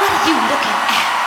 What are you looking at?